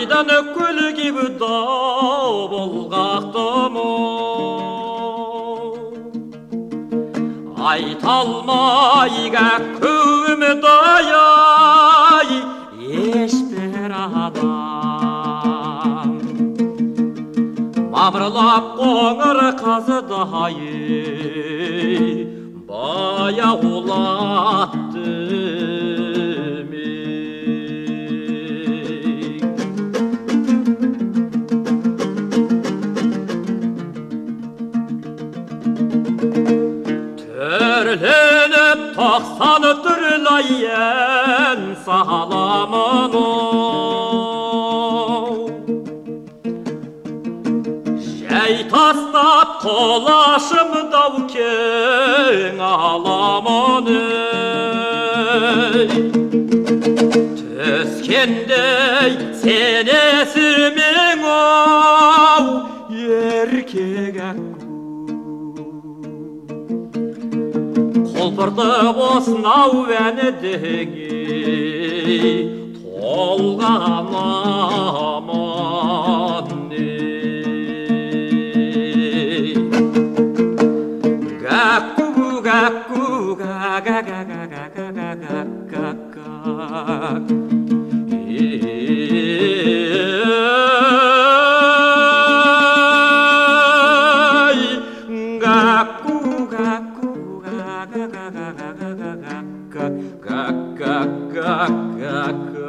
айдан өккіл кибі дау болғақтым айталмай көміт аяй ешбір адам. Мамырлап қоңыр қазыдай баяулатты Төрленіп тоқсан түрлайын саламын Жай тастап қолашым дау кең аламын Түскендей сен мен ау еркек құлпыртып осынау әнідегі толған аман гәкку гәкку га как, как, как, как, как.